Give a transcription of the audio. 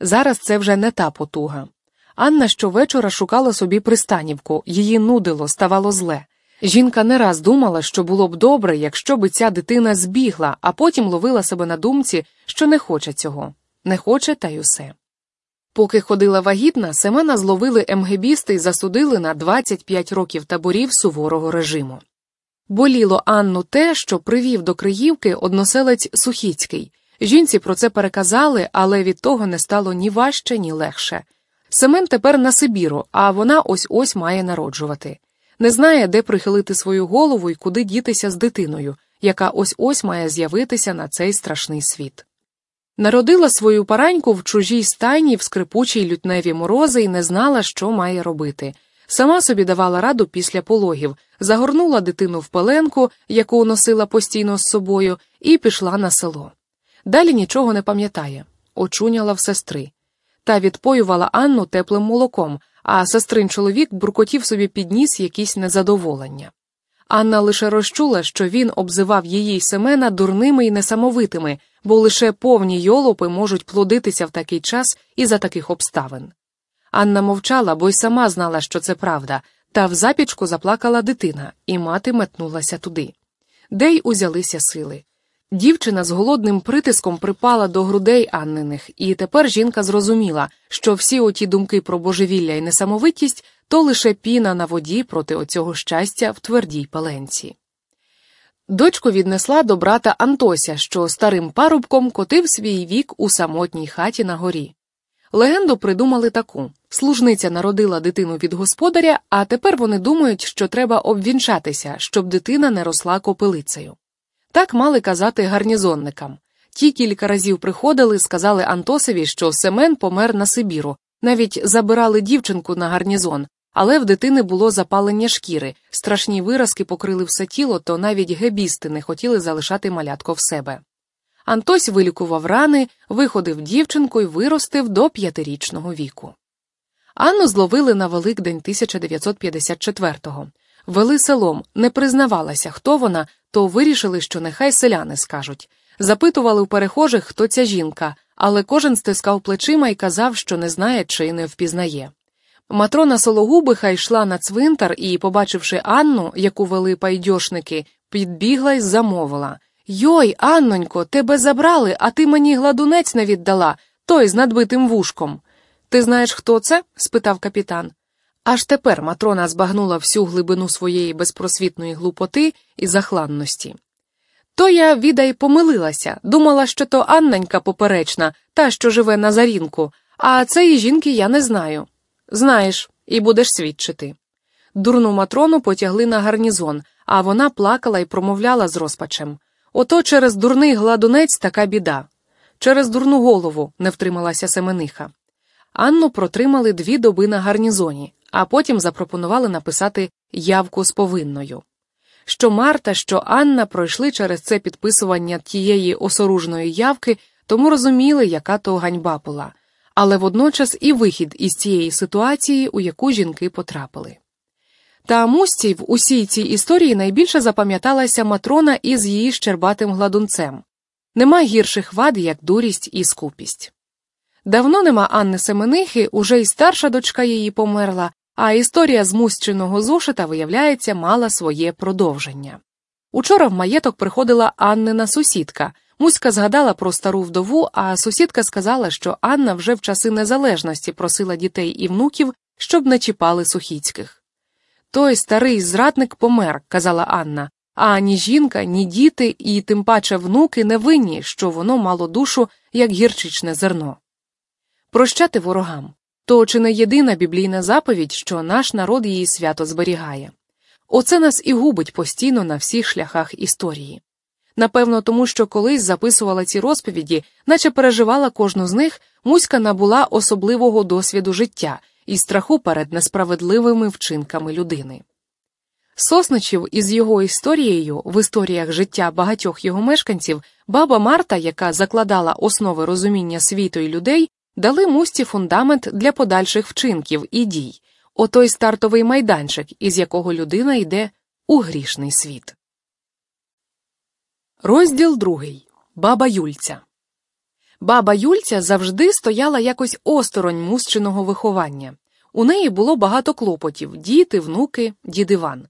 Зараз це вже не та потуга. Анна щовечора шукала собі пристанівку, її нудило, ставало зле. Жінка не раз думала, що було б добре, якщо б ця дитина збігла, а потім ловила себе на думці, що не хоче цього, не хоче та й усе. Поки ходила вагітна, Семена зловили МГБісти і засудили на 25 років таборів суворого режиму. Боліло Анну те, що привів до Криївки односелець Сухіцький. Жінці про це переказали, але від того не стало ні важче, ні легше. Семен тепер на Сибіру, а вона ось ось має народжувати. Не знає, де прихилити свою голову і куди дітися з дитиною, яка ось ось має з'явитися на цей страшний світ. Народила свою параньку в чужій стайні в скрипучій лютневі морози і не знала, що має робити. Сама собі давала раду після пологів, загорнула дитину в пеленку, яку носила постійно з собою, і пішла на село. Далі нічого не пам'ятає, очуняла в сестри. Та відпоювала Анну теплим молоком, а сестрин чоловік буркотів собі підніс якісь незадоволення. Анна лише розчула, що він обзивав її й Семена дурними і несамовитими, бо лише повні йолопи можуть плодитися в такий час і за таких обставин. Анна мовчала, бо й сама знала, що це правда, та в запічку заплакала дитина, і мати метнулася туди. Де й узялися сили. Дівчина з голодним притиском припала до грудей Анниних, і тепер жінка зрозуміла, що всі оті думки про божевілля і несамовитість то лише піна на воді проти оцього щастя в твердій паленці. Дочку віднесла до брата Антося, що старим парубком котив свій вік у самотній хаті на горі. Легенду придумали таку служниця народила дитину від господаря, а тепер вони думають, що треба обвінчатися, щоб дитина не росла копилицею. Так мали казати гарнізонникам. Ті кілька разів приходили, сказали Антосові, що Семен помер на Сибіру, навіть забирали дівчинку на гарнізон, але в дитини було запалення шкіри, страшні виразки покрили все тіло, то навіть гебісти не хотіли залишати малятко в себе. Антось вилікував рани, виходив дівчинку і виростив до п'ятирічного віку. Анну зловили на Великдень 1954-го. Вели селом, не признавалася, хто вона, то вирішили, що нехай селяни скажуть. Запитували у перехожих, хто ця жінка, але кожен стискав плечима і казав, що не знає чи не впізнає. Матрона Сологубиха йшла на цвинтар і, побачивши Анну, яку вели пайдьошники, підбігла й замовила Йой, Аннонько, тебе забрали, а ти мені гладунець не віддала, той з надбитим вушком. Ти знаєш, хто це? спитав капітан. Аж тепер матрона збагнула всю глибину своєї безпросвітної глупоти і захланності. То я, відай, помилилася, думала, що то Анненька поперечна, та, що живе на зарінку, а цієї жінки я не знаю. Знаєш, і будеш свідчити. Дурну матрону потягли на гарнізон, а вона плакала і промовляла з розпачем. Ото через дурний гладунець така біда. Через дурну голову не втрималася Семениха. Анну протримали дві доби на гарнізоні, а потім запропонували написати явку з повинною. Що Марта, що Анна пройшли через це підписування тієї осоружної явки, тому розуміли, яка то ганьба була, але водночас і вихід із цієї ситуації, у яку жінки потрапили. Та мусті в усій цій історії найбільше запам'яталася матрона із її щербатим гладунцем нема гірших вад, як дурість і скупість. Давно нема Анни Семенихи, уже й старша дочка її померла, а історія з мущеного зошита, виявляється, мала своє продовження. Учора в маєток приходила Аннина сусідка. Муська згадала про стару вдову, а сусідка сказала, що Анна вже в часи незалежності просила дітей і внуків, щоб не чіпали сухіцьких. Той старий зрадник помер, казала Анна, а ні жінка, ні діти, і тим паче внуки не винні, що воно мало душу, як гірчичне зерно. Прощати ворогам то чи не єдина біблійна заповідь, що наш народ її свято зберігає. Оце нас і губить постійно на всіх шляхах історії. Напевно, тому що колись записувала ці розповіді, наче переживала кожну з них, Муська набула особливого досвіду життя і страху перед несправедливими вчинками людини. Сосничів із його історією в історіях життя багатьох його мешканців, баба Марта, яка закладала основи розуміння світу і людей, дали мусті фундамент для подальших вчинків і дій, отой стартовий майданчик, із якого людина йде у грішний світ. Розділ другий. Баба Юльця. Баба Юльця завжди стояла якось осторонь мусчиного виховання. У неї було багато клопотів діти, внуки, дід Іван.